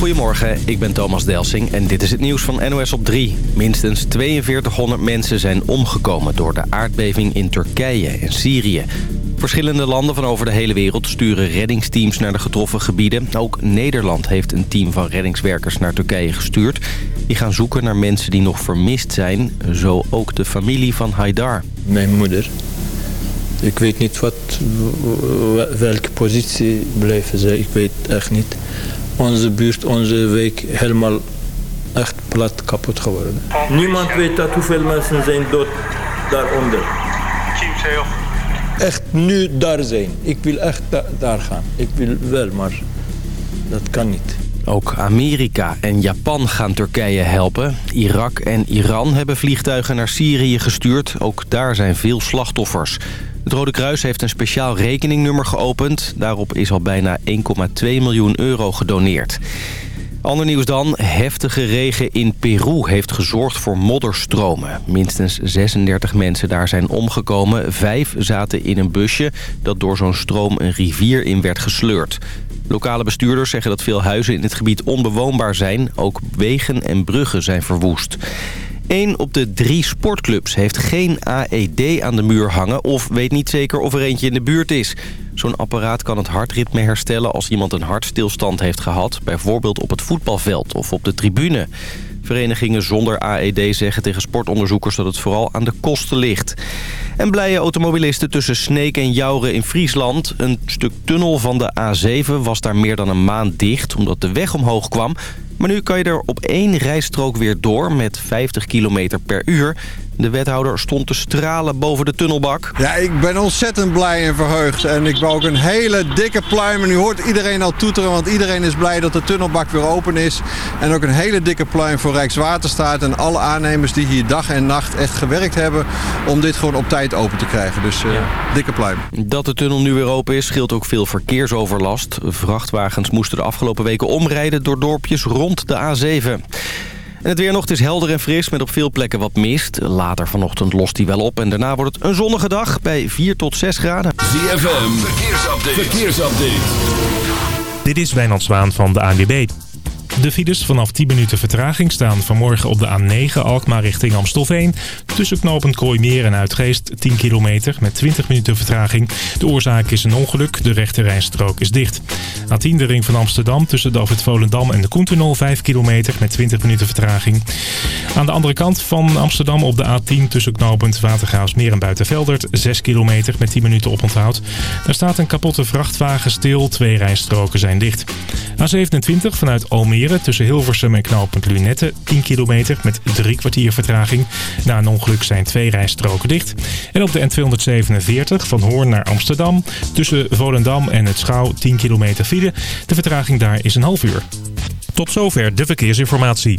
Goedemorgen, ik ben Thomas Delsing en dit is het nieuws van NOS op 3. Minstens 4200 mensen zijn omgekomen door de aardbeving in Turkije en Syrië. Verschillende landen van over de hele wereld sturen reddingsteams naar de getroffen gebieden. Ook Nederland heeft een team van reddingswerkers naar Turkije gestuurd. Die gaan zoeken naar mensen die nog vermist zijn. Zo ook de familie van Haidar. Mijn moeder. Ik weet niet wat, welke positie blijven ze. Ik weet echt niet. Onze buurt, onze week helemaal echt plat kapot geworden. Niemand weet dat hoeveel mensen zijn dood daaronder. Echt nu daar zijn. Ik wil echt daar gaan. Ik wil wel, maar dat kan niet. Ook Amerika en Japan gaan Turkije helpen. Irak en Iran hebben vliegtuigen naar Syrië gestuurd. Ook daar zijn veel slachtoffers. Het Rode Kruis heeft een speciaal rekeningnummer geopend. Daarop is al bijna 1,2 miljoen euro gedoneerd. Ander nieuws dan. Heftige regen in Peru heeft gezorgd voor modderstromen. Minstens 36 mensen daar zijn omgekomen. Vijf zaten in een busje dat door zo'n stroom een rivier in werd gesleurd. Lokale bestuurders zeggen dat veel huizen in het gebied onbewoonbaar zijn. Ook wegen en bruggen zijn verwoest. Eén op de drie sportclubs heeft geen AED aan de muur hangen... of weet niet zeker of er eentje in de buurt is. Zo'n apparaat kan het hartritme herstellen als iemand een hartstilstand heeft gehad... bijvoorbeeld op het voetbalveld of op de tribune. Verenigingen zonder AED zeggen tegen sportonderzoekers dat het vooral aan de kosten ligt. En blije automobilisten tussen Sneek en Jouren in Friesland. Een stuk tunnel van de A7 was daar meer dan een maand dicht omdat de weg omhoog kwam. Maar nu kan je er op één rijstrook weer door met 50 km per uur. De wethouder stond te stralen boven de tunnelbak. Ja, ik ben ontzettend blij en verheugd. En ik wou ook een hele dikke pluim. En nu hoort iedereen al toeteren, want iedereen is blij dat de tunnelbak weer open is. En ook een hele dikke pluim voor Rijkswaterstaat en alle aannemers die hier dag en nacht echt gewerkt hebben... om dit gewoon op tijd open te krijgen. Dus uh, dikke pluim. Dat de tunnel nu weer open is, scheelt ook veel verkeersoverlast. Vrachtwagens moesten de afgelopen weken omrijden door dorpjes rond de A7. En het weer nog is helder en fris met op veel plekken wat mist. Later vanochtend lost hij wel op en daarna wordt het een zonnige dag bij 4 tot 6 graden. ZFM, verkeersupdate. verkeersupdate. Dit is Wijnand Zwaan van de ANWB. De files vanaf 10 minuten vertraging staan vanmorgen op de A9 Alkmaar richting Amstelveen. Tussen knooppunt Kooimeer en Uitgeest 10 kilometer met 20 minuten vertraging. De oorzaak is een ongeluk, de rechte rijstrook is dicht. A10 de ring van Amsterdam tussen David Volendam en de Koentunnel 5 kilometer met 20 minuten vertraging. Aan de andere kant van Amsterdam op de A10 tussen knooppunt Watergraafsmeer en Buitenveldert 6 kilometer met 10 minuten oponthoud. Daar staat een kapotte vrachtwagen stil, twee rijstroken zijn dicht. A27 vanuit Almere tussen Hilversum en knooppunt Lunette 10 kilometer met drie kwartier vertraging. Na een ongeluk zijn twee rijstroken dicht. En op de N247 van Hoorn naar Amsterdam tussen Volendam en het Schouw 10 kilometer file. De vertraging daar is een half uur. Tot zover de verkeersinformatie.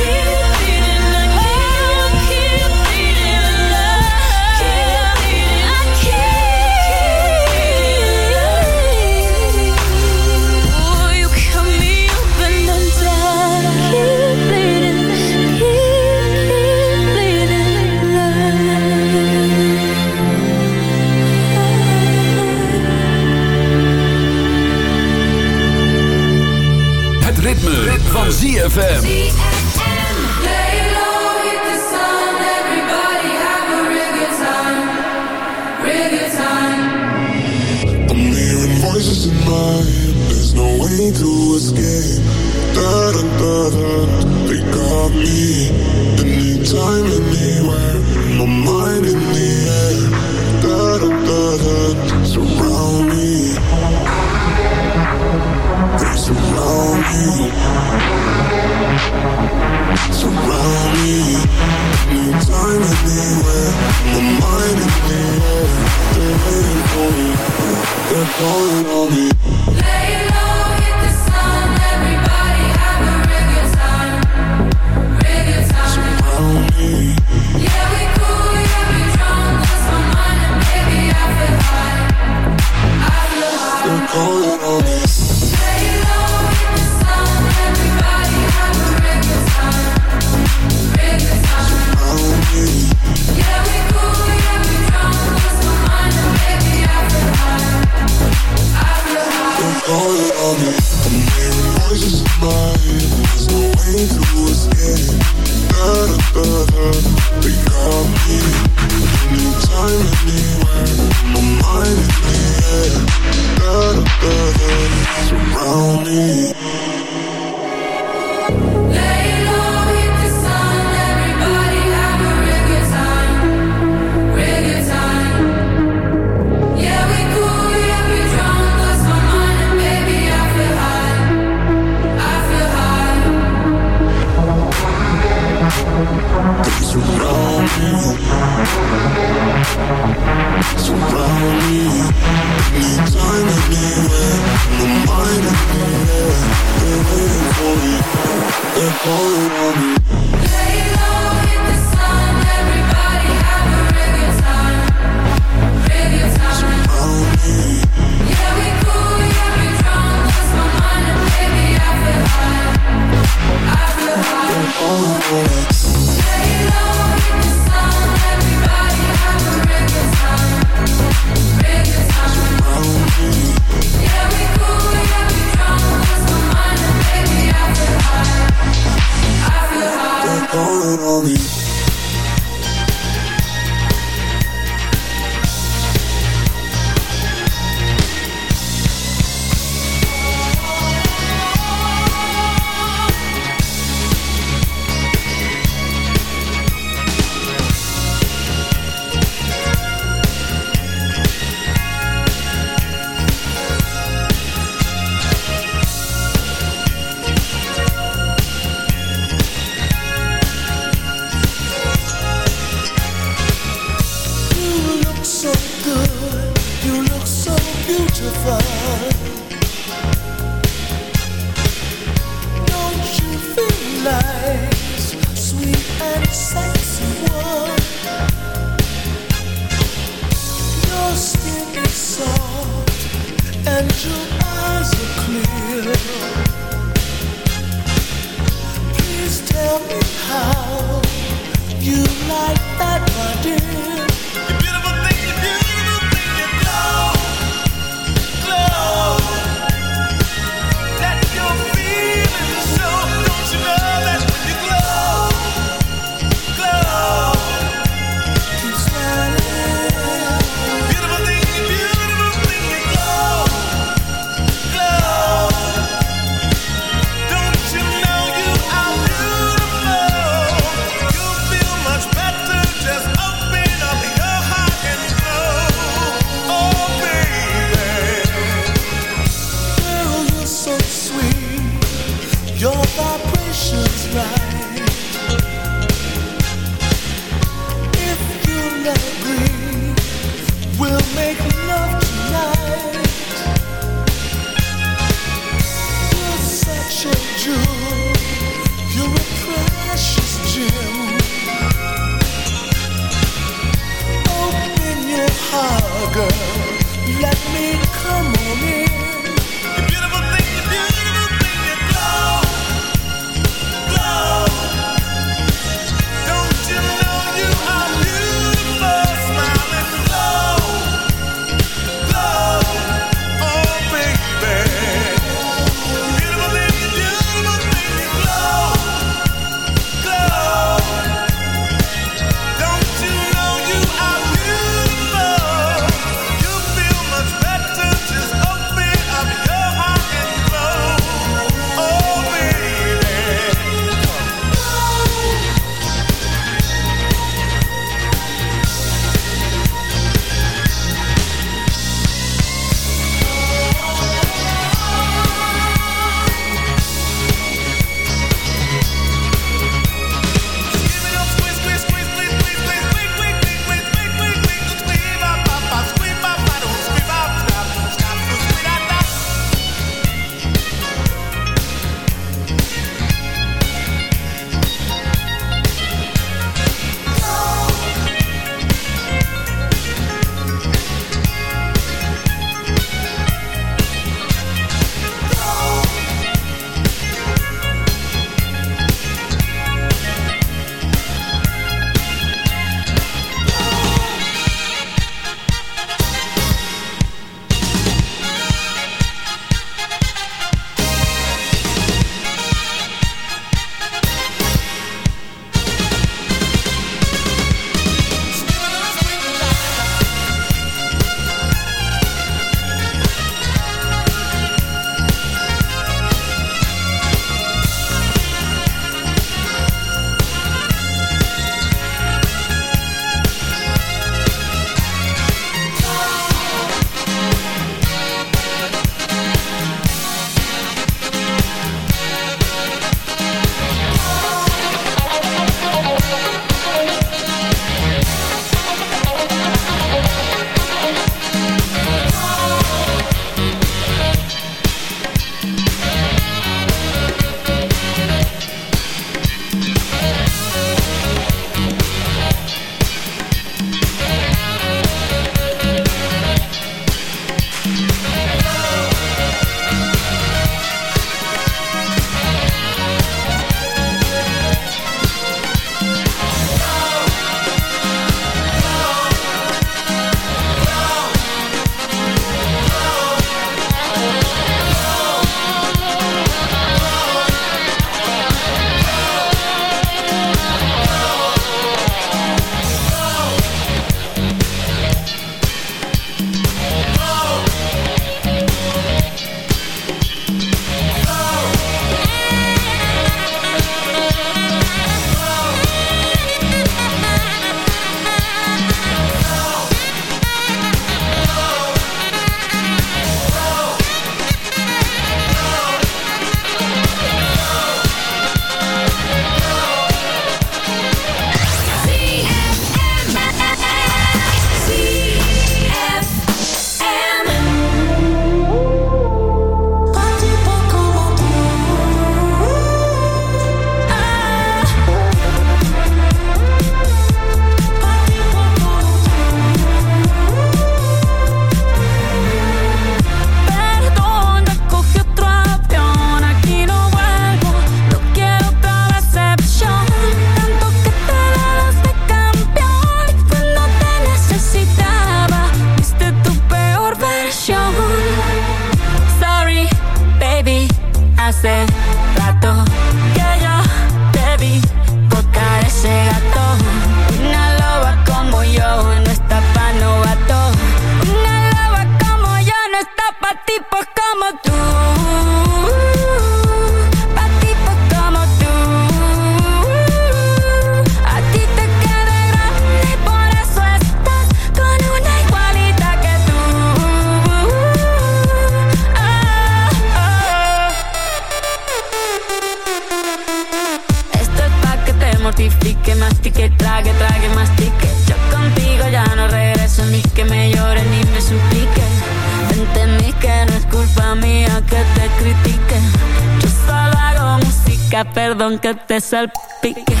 myself. Begin.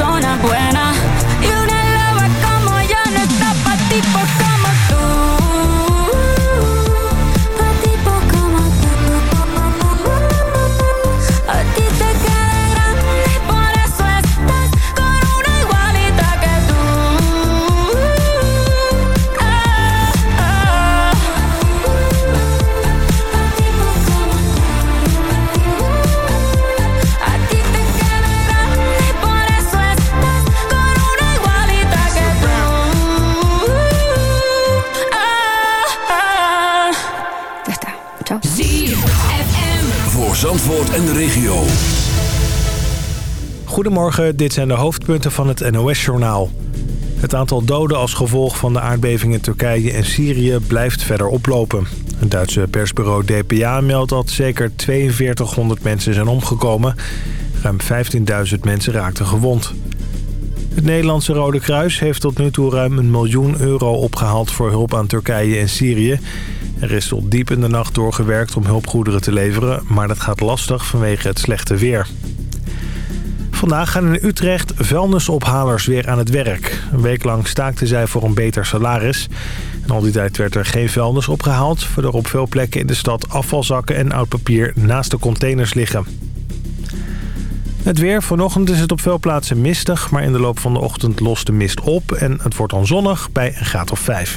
Persona Goedemorgen, dit zijn de hoofdpunten van het NOS-journaal. Het aantal doden als gevolg van de aardbeving in Turkije en Syrië blijft verder oplopen. Het Duitse persbureau DPA meldt dat zeker 4200 mensen zijn omgekomen. Ruim 15.000 mensen raakten gewond. Het Nederlandse Rode Kruis heeft tot nu toe ruim een miljoen euro opgehaald voor hulp aan Turkije en Syrië. Er is tot diep in de nacht doorgewerkt om hulpgoederen te leveren, maar dat gaat lastig vanwege het slechte weer. Vandaag gaan in Utrecht vuilnisophalers weer aan het werk. Een week lang staakten zij voor een beter salaris. En al die tijd werd er geen vuilnis opgehaald... waardoor op veel plekken in de stad afvalzakken en oud papier naast de containers liggen. Het weer. Vanochtend is het op veel plaatsen mistig... maar in de loop van de ochtend lost de mist op... en het wordt dan zonnig bij een graad of 5.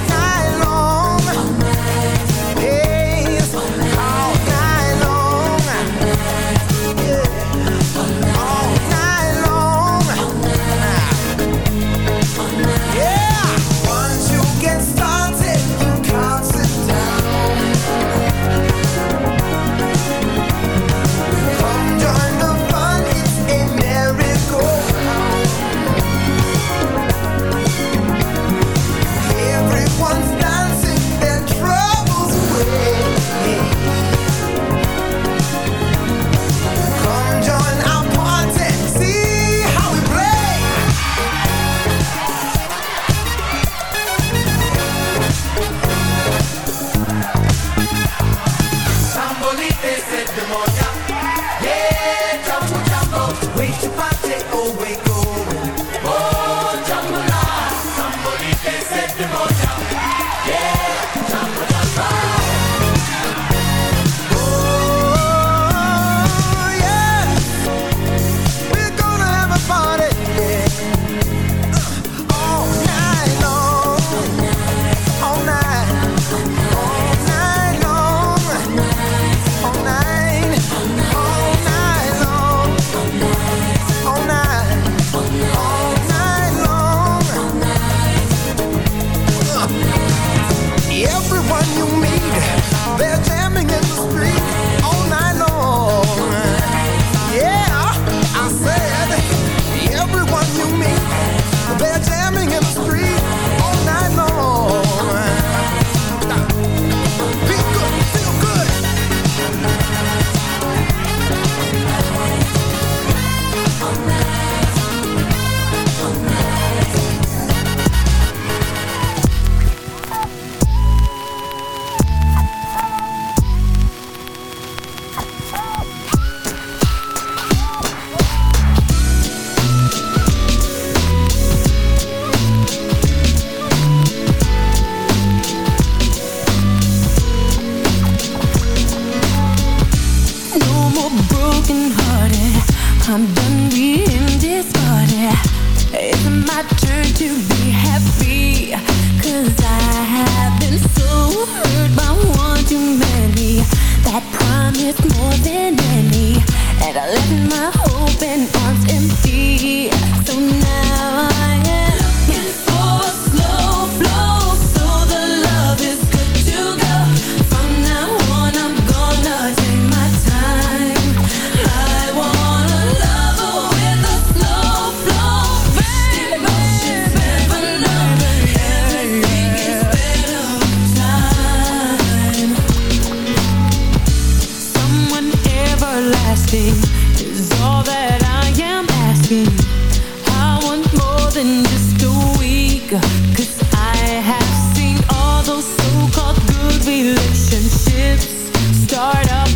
start up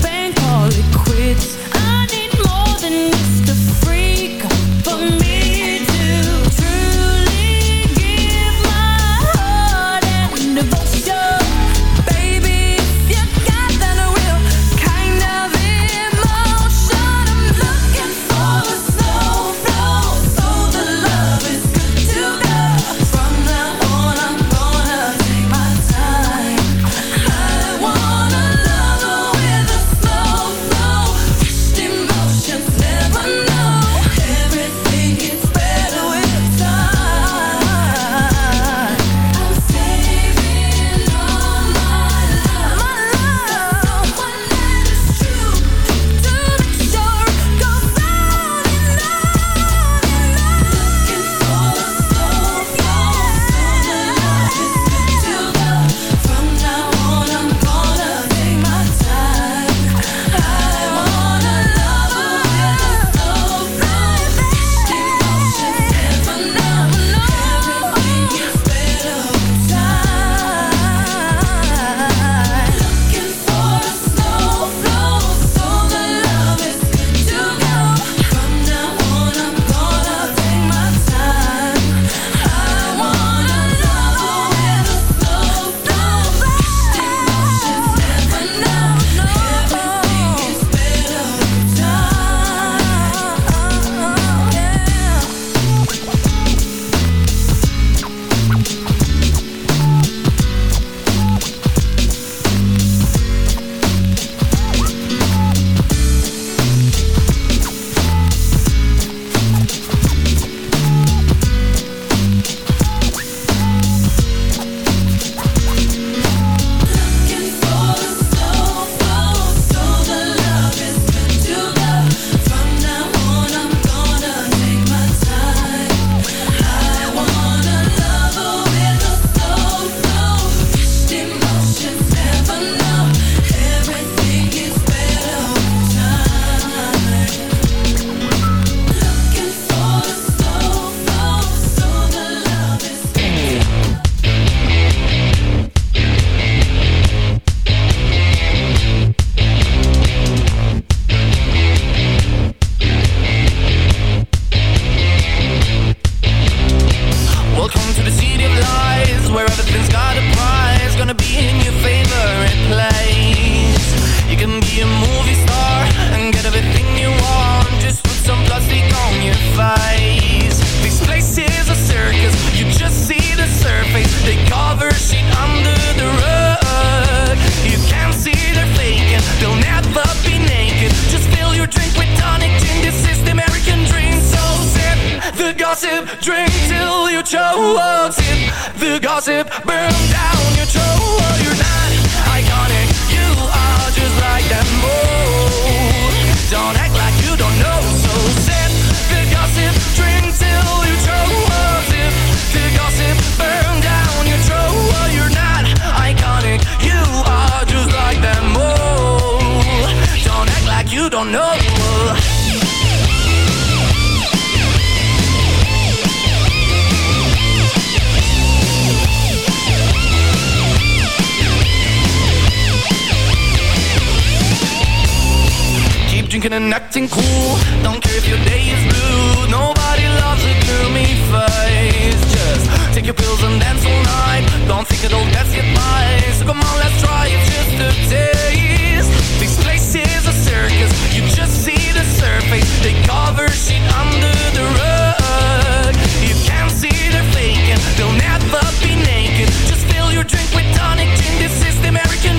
drinking and acting cool. Don't care if your day is blue. Nobody loves a gloomy face. Just take your pills and dance all night. Don't think it'll get that's advice So come on, let's try it just a taste. This place is a circus. You just see the surface. They cover shit under the rug. You can't see they're faking. They'll never be naked. Just fill your drink with tonic gin. This is the American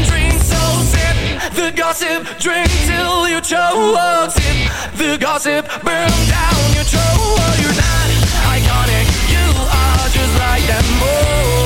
the gossip, drink till you choke. Sip the gossip, burn down your throat. You're not iconic, you are just like them all.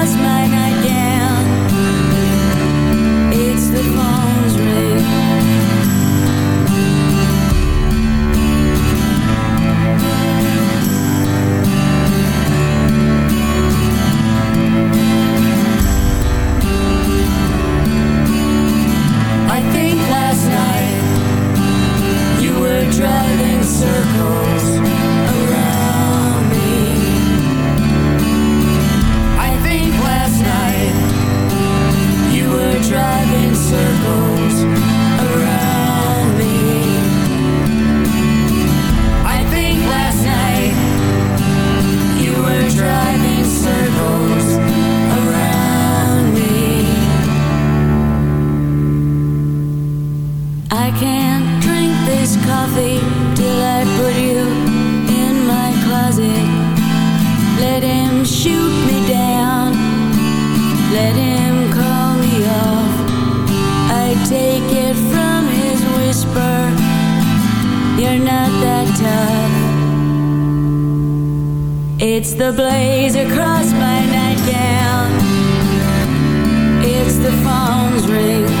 It's the blazer crossed my nightgown. It's the phone's ring.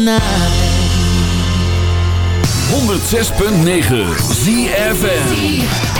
106.9 ZFN